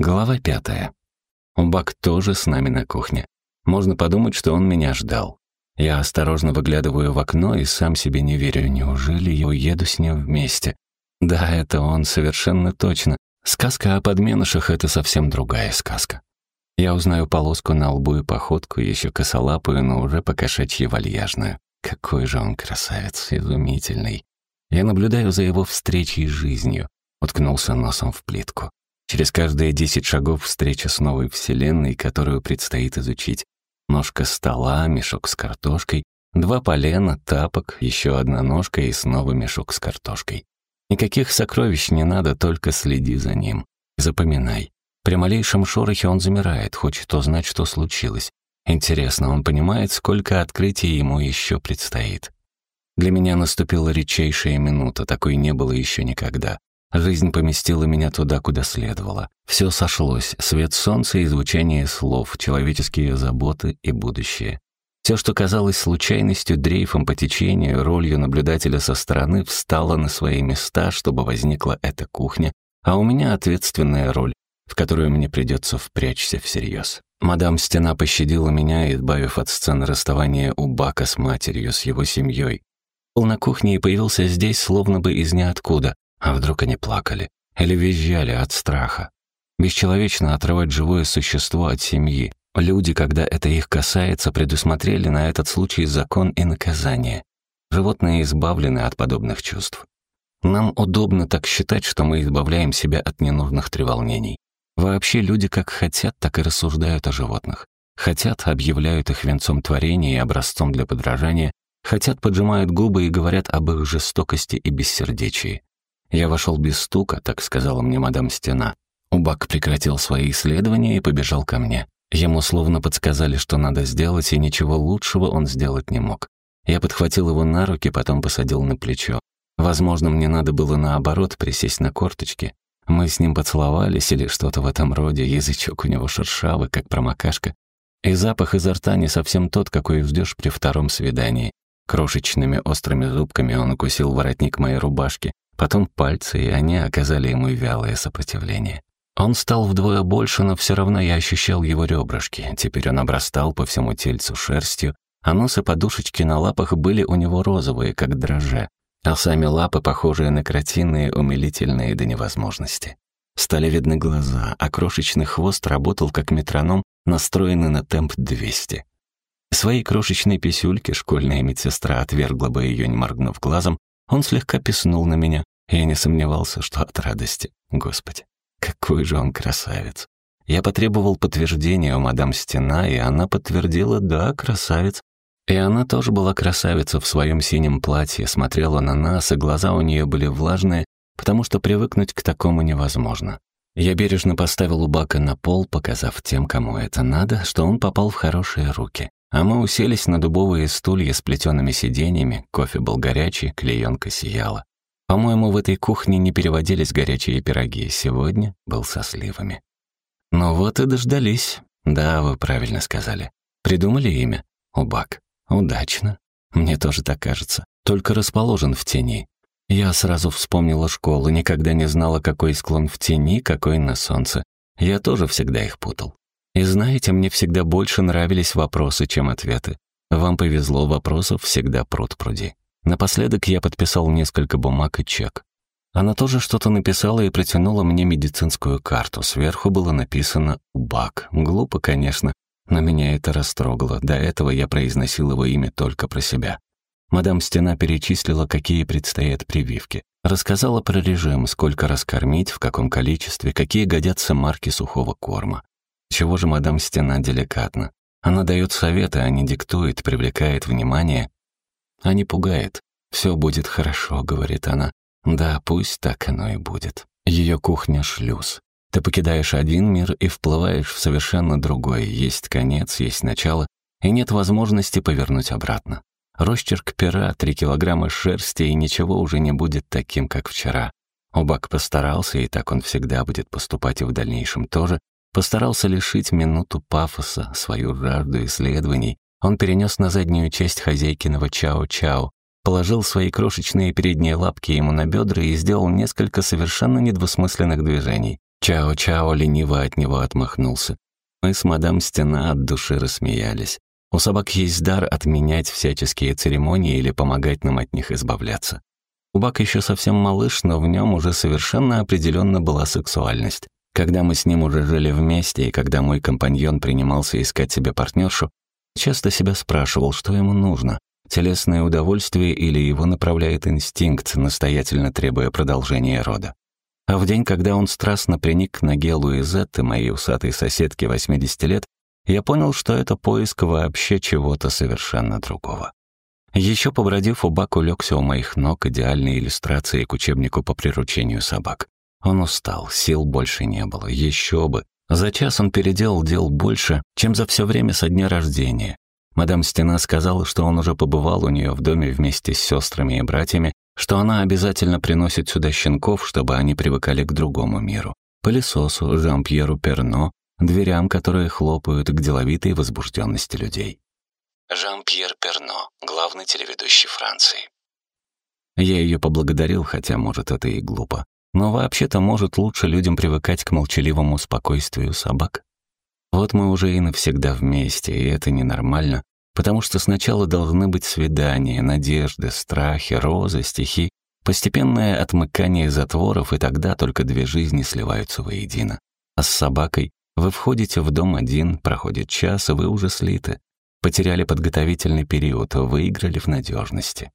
Глава пятая. Убак тоже с нами на кухне. Можно подумать, что он меня ждал. Я осторожно выглядываю в окно и сам себе не верю. Неужели я уеду с ним вместе? Да, это он, совершенно точно. Сказка о подменышах — это совсем другая сказка. Я узнаю полоску на лбу и походку, еще косолапую, но уже покошачьи вальяжную. Какой же он красавец, изумительный. Я наблюдаю за его встречей с жизнью, уткнулся носом в плитку. Через каждые десять шагов встреча с новой вселенной, которую предстоит изучить. Ножка стола, мешок с картошкой, два полена, тапок, еще одна ножка и снова мешок с картошкой. Никаких сокровищ не надо, только следи за ним. Запоминай. При малейшем шорохе он замирает, хочет узнать, что случилось. Интересно, он понимает, сколько открытий ему еще предстоит. Для меня наступила редчайшая минута, такой не было еще никогда. Жизнь поместила меня туда, куда следовало. Все сошлось — свет солнца и звучание слов, человеческие заботы и будущее. Все, что казалось случайностью, дрейфом по течению, ролью наблюдателя со стороны, встало на свои места, чтобы возникла эта кухня, а у меня ответственная роль, в которую мне придется впрячься всерьез. Мадам Стена пощадила меня, избавив от сцены расставания у Бака с матерью, с его семьей. Был на кухне и появился здесь словно бы из ниоткуда, а вдруг они плакали или визжали от страха? Бесчеловечно отрывать живое существо от семьи. Люди, когда это их касается, предусмотрели на этот случай закон и наказание. Животные избавлены от подобных чувств. Нам удобно так считать, что мы избавляем себя от ненужных треволнений. Вообще люди как хотят, так и рассуждают о животных. Хотят, объявляют их венцом творения и образцом для подражания, хотят, поджимают губы и говорят об их жестокости и бессердечии. Я вошел без стука, так сказала мне мадам Стена. Убак прекратил свои исследования и побежал ко мне. Ему словно подсказали, что надо сделать, и ничего лучшего он сделать не мог. Я подхватил его на руки, потом посадил на плечо. Возможно, мне надо было наоборот присесть на корточки. Мы с ним поцеловались или что-то в этом роде, язычок у него шершавый, как промокашка. И запах изо рта не совсем тот, какой ждешь при втором свидании. Крошечными острыми зубками он укусил воротник моей рубашки, потом пальцы, и они оказали ему вялое сопротивление. Он стал вдвое больше, но все равно я ощущал его ребрышки. Теперь он обрастал по всему тельцу шерстью, а нос и подушечки на лапах были у него розовые, как дрожжи, а сами лапы, похожие на кротиные, умилительные до невозможности. Стали видны глаза, а крошечный хвост работал как метроном, настроенный на темп 200. Своей крошечной писюльке школьная медсестра отвергла бы ее, не моргнув глазом, он слегка писнул на меня, и я не сомневался, что от радости. Господи, какой же он красавец. Я потребовал подтверждения у мадам Стена, и она подтвердила «да, красавец». И она тоже была красавица в своем синем платье, смотрела на нас, и глаза у нее были влажные, потому что привыкнуть к такому невозможно. Я бережно поставил у бака на пол, показав тем, кому это надо, что он попал в хорошие руки. А мы уселись на дубовые стулья с плетеными сиденьями, кофе был горячий, клеенка сияла. По-моему, в этой кухне не переводились горячие пироги, сегодня был со сливами. Ну вот и дождались. Да, вы правильно сказали. Придумали имя? Убак. Удачно. Мне тоже так кажется. Только расположен в тени. Я сразу вспомнила школу, никогда не знала, какой склон в тени, какой на солнце. Я тоже всегда их путал. И знаете, мне всегда больше нравились вопросы, чем ответы. Вам повезло, вопросов всегда пруд пруди. Напоследок я подписал несколько бумаг и чек. Она тоже что-то написала и протянула мне медицинскую карту. Сверху было написано «БАК». Глупо, конечно, но меня это растрогало. До этого я произносил его имя только про себя. Мадам Стена перечислила, какие предстоят прививки. Рассказала про режим, сколько раскормить, в каком количестве, какие годятся марки сухого корма. Чего же мадам Стена деликатна? Она дает советы, а не диктует, привлекает внимание, а не пугает. «Все будет хорошо», — говорит она. «Да, пусть так оно и будет». Ее кухня — шлюз. Ты покидаешь один мир и вплываешь в совершенно другой. Есть конец, есть начало, и нет возможности повернуть обратно. Росчерк пера, три килограмма шерсти, и ничего уже не будет таким, как вчера. Убак постарался, и так он всегда будет поступать и в дальнейшем тоже, постарался лишить минуту пафоса, свою жажду исследований. Он перенес на заднюю часть хозяйкиного чао-чао, положил свои крошечные передние лапки ему на бедра и сделал несколько совершенно недвусмысленных движений. Чао-чао лениво от него отмахнулся. Мы с мадам Стена от души рассмеялись. У собак есть дар отменять всяческие церемонии или помогать нам от них избавляться. Убак еще совсем малыш, но в нем уже совершенно определенно была сексуальность. Когда мы с ним уже жили вместе, и когда мой компаньон принимался искать себе партнершу, часто себя спрашивал, что ему нужно — телесное удовольствие или его направляет инстинкт, настоятельно требуя продолжения рода. А в день, когда он страстно приник к ноге Луизетты, моей усатой соседки 80 лет, я понял, что это поиск вообще чего-то совершенно другого. Еще побродив, Убак улегся у моих ног идеальной иллюстрацией к учебнику по приручению собак. Он устал, сил больше не было, еще бы. За час он переделал дел больше, чем за все время со дня рождения. Мадам Стена сказала, что он уже побывал у нее в доме вместе с сестрами и братьями, что она обязательно приносит сюда щенков, чтобы они привыкали к другому миру. Пылесосу, Жан-Пьеру Перно, дверям, которые хлопают к деловитой возбужденности людей. Жан-Пьер Перно, главный телеведущий Франции. Я ее поблагодарил, хотя, может, это и глупо. Но вообще-то, может, лучше людям привыкать к молчаливому спокойствию собак. Вот мы уже и навсегда вместе, и это ненормально, потому что сначала должны быть свидания, надежды, страхи, розы, стихи, постепенное отмыкание затворов, и тогда только две жизни сливаются воедино. А с собакой вы входите в дом один, проходит час, и вы уже слиты. Потеряли подготовительный период, выиграли в надежности.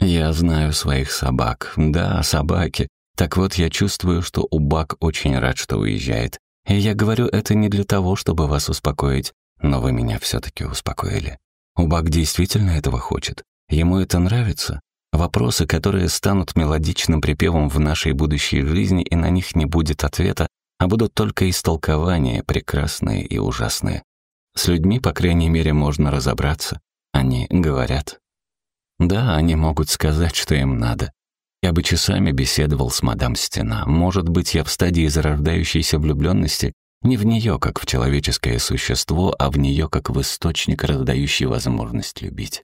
Я знаю своих собак. Да, собаки. Так вот, я чувствую, что Убак очень рад, что уезжает. И я говорю это не для того, чтобы вас успокоить, но вы меня все-таки успокоили. Убак действительно этого хочет. Ему это нравится. Вопросы, которые станут мелодичным припевом в нашей будущей жизни, и на них не будет ответа, а будут только истолкования, прекрасные и ужасные. С людьми, по крайней мере, можно разобраться. Они говорят. Да, они могут сказать, что им надо. Я бы часами беседовал с мадам Стена. Может быть, я в стадии зарождающейся влюбленности не в нее как в человеческое существо, а в нее как в источник, раздающий возможность любить.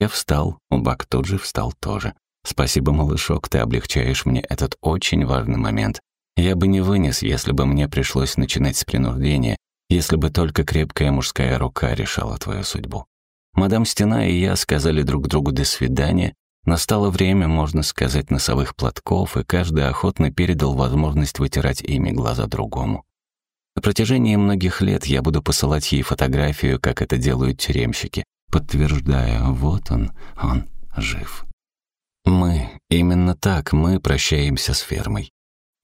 Я встал, Убак тут же встал тоже. Спасибо, малышок, ты облегчаешь мне этот очень важный момент. Я бы не вынес, если бы мне пришлось начинать с принуждения, если бы только крепкая мужская рука решала твою судьбу. Мадам Стена и я сказали друг другу «до свидания», Настало время, можно сказать, носовых платков, и каждый охотно передал возможность вытирать ими глаза другому. На протяжении многих лет я буду посылать ей фотографию, как это делают тюремщики, подтверждая, вот он, он жив. Мы, именно так, мы прощаемся с фермой.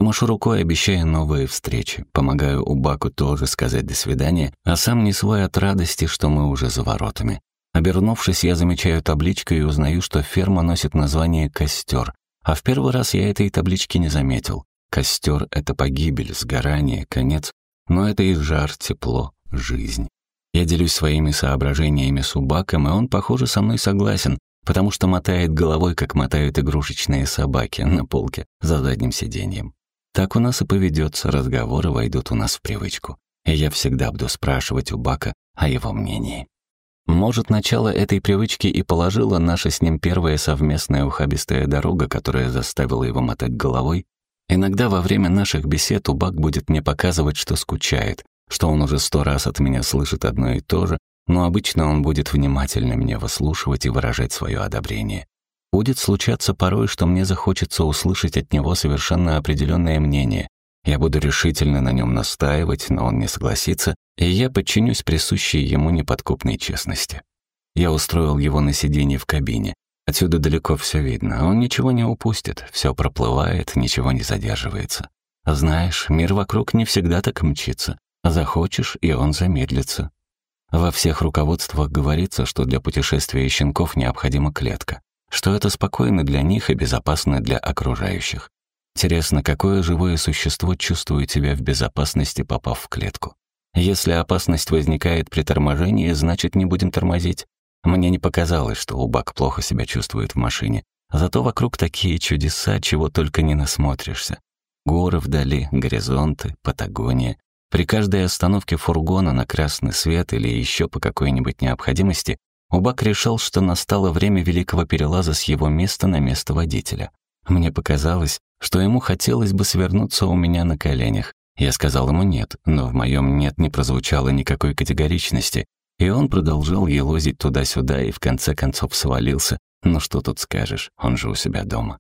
Машу рукой, обещая новые встречи. Помогаю Убаку тоже сказать «до свидания», а сам не свой от радости, что мы уже за воротами. Обернувшись, я замечаю табличку и узнаю, что ферма носит название «Костер», а в первый раз я этой таблички не заметил. Костер — это погибель, сгорание, конец, но это и жар, тепло, жизнь. Я делюсь своими соображениями с Убаком, и он, похоже, со мной согласен, потому что мотает головой, как мотают игрушечные собаки на полке за задним сиденьем. Так у нас и поведется, разговоры войдут у нас в привычку. И я всегда буду спрашивать у Бака о его мнении. Может, начало этой привычки и положила наша с ним первая совместная ухабистая дорога, которая заставила его мотать головой? Иногда во время наших бесед Убак будет мне показывать, что скучает, что он уже сто раз от меня слышит одно и то же, но обычно он будет внимательно меня выслушивать и выражать свое одобрение. Будет случаться порой, что мне захочется услышать от него совершенно определенное мнение. Я буду решительно на нем настаивать, но он не согласится, и я подчинюсь присущей ему неподкупной честности. Я устроил его на сиденье в кабине. Отсюда далеко все видно, он ничего не упустит, все проплывает, ничего не задерживается. Знаешь, мир вокруг не всегда так мчится. Захочешь, и он замедлится. Во всех руководствах говорится, что для путешествия щенков необходима клетка что это спокойно для них и безопасно для окружающих. Интересно, какое живое существо чувствует себя в безопасности, попав в клетку? Если опасность возникает при торможении, значит, не будем тормозить. Мне не показалось, что Убак плохо себя чувствует в машине. Зато вокруг такие чудеса, чего только не насмотришься. Горы вдали, горизонты, Патагония. При каждой остановке фургона на красный свет или еще по какой-нибудь необходимости Убак решил, что настало время великого перелаза с его места на место водителя. Мне показалось, что ему хотелось бы свернуться у меня на коленях. Я сказал ему «нет», но в моем «нет» не прозвучало никакой категоричности, и он продолжал елозить туда-сюда и в конце концов свалился. Ну что тут скажешь, он же у себя дома.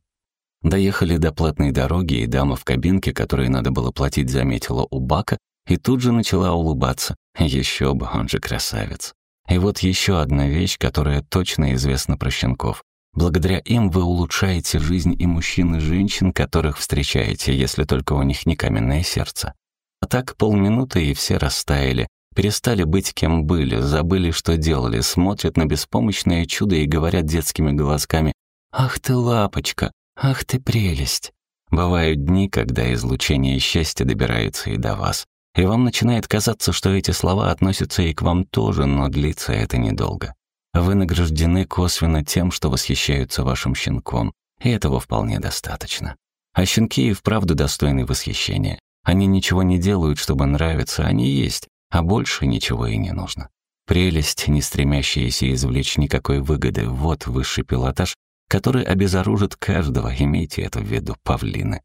Доехали до платной дороги, и дама в кабинке, которой надо было платить, заметила у бака и тут же начала улыбаться. Еще бы, он же красавец. И вот еще одна вещь, которая точно известна про щенков. Благодаря им вы улучшаете жизнь и мужчин, и женщин, которых встречаете, если только у них не каменное сердце. А так полминуты, и все растаяли, перестали быть кем были, забыли, что делали, смотрят на беспомощное чудо и говорят детскими голосками «Ах ты лапочка! Ах ты прелесть!» Бывают дни, когда излучение счастья добирается и до вас. И вам начинает казаться, что эти слова относятся и к вам тоже, но длится это недолго. Вы награждены косвенно тем, что восхищаются вашим щенком, и этого вполне достаточно. А щенки и вправду достойны восхищения. Они ничего не делают, чтобы нравиться, они есть, а больше ничего и не нужно. Прелесть, не стремящаяся извлечь никакой выгоды, вот высший пилотаж, который обезоружит каждого, имейте это в виду, павлины.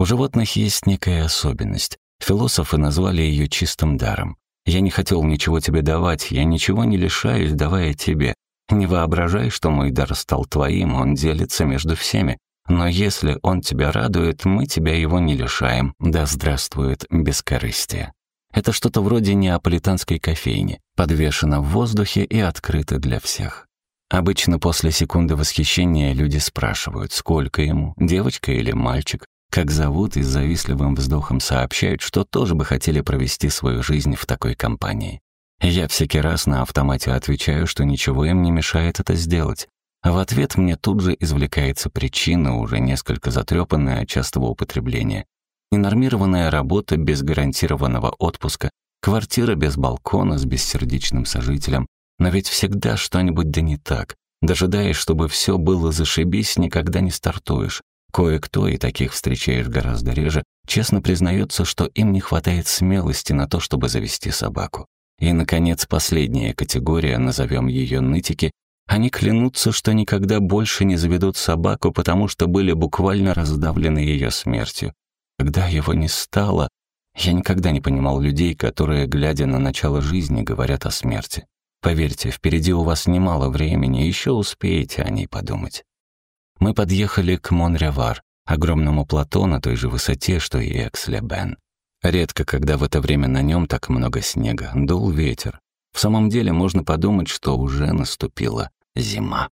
У животных есть некая особенность. Философы назвали ее чистым даром. Я не хотел ничего тебе давать, я ничего не лишаюсь, давая тебе. Не воображай, что мой дар стал твоим, он делится между всеми. Но если он тебя радует, мы тебя его не лишаем. Да здравствует бескорыстие. Это что-то вроде неаполитанской кофейни, подвешено в воздухе и открыто для всех. Обычно после секунды восхищения люди спрашивают, сколько ему, девочка или мальчик, как зовут и с завистливым вздохом сообщают, что тоже бы хотели провести свою жизнь в такой компании. Я всякий раз на автомате отвечаю, что ничего им не мешает это сделать. А в ответ мне тут же извлекается причина, уже несколько затрепанная от частого употребления. Ненормированная работа без гарантированного отпуска, квартира без балкона с бессердечным сожителем. Но ведь всегда что-нибудь да не так. Дожидаясь, чтобы все было зашибись, никогда не стартуешь. Кое-кто, и таких встречаешь гораздо реже, честно признается, что им не хватает смелости на то, чтобы завести собаку. И, наконец, последняя категория, назовем ее нытики, они клянутся, что никогда больше не заведут собаку, потому что были буквально раздавлены ее смертью. Когда его не стало, я никогда не понимал людей, которые, глядя на начало жизни, говорят о смерти. Поверьте, впереди у вас немало времени, еще успеете о ней подумать. Мы подъехали к Монревар, огромному плато на той же высоте, что и Экслебен. Редко, когда в это время на нем так много снега, дул ветер. В самом деле можно подумать, что уже наступила зима.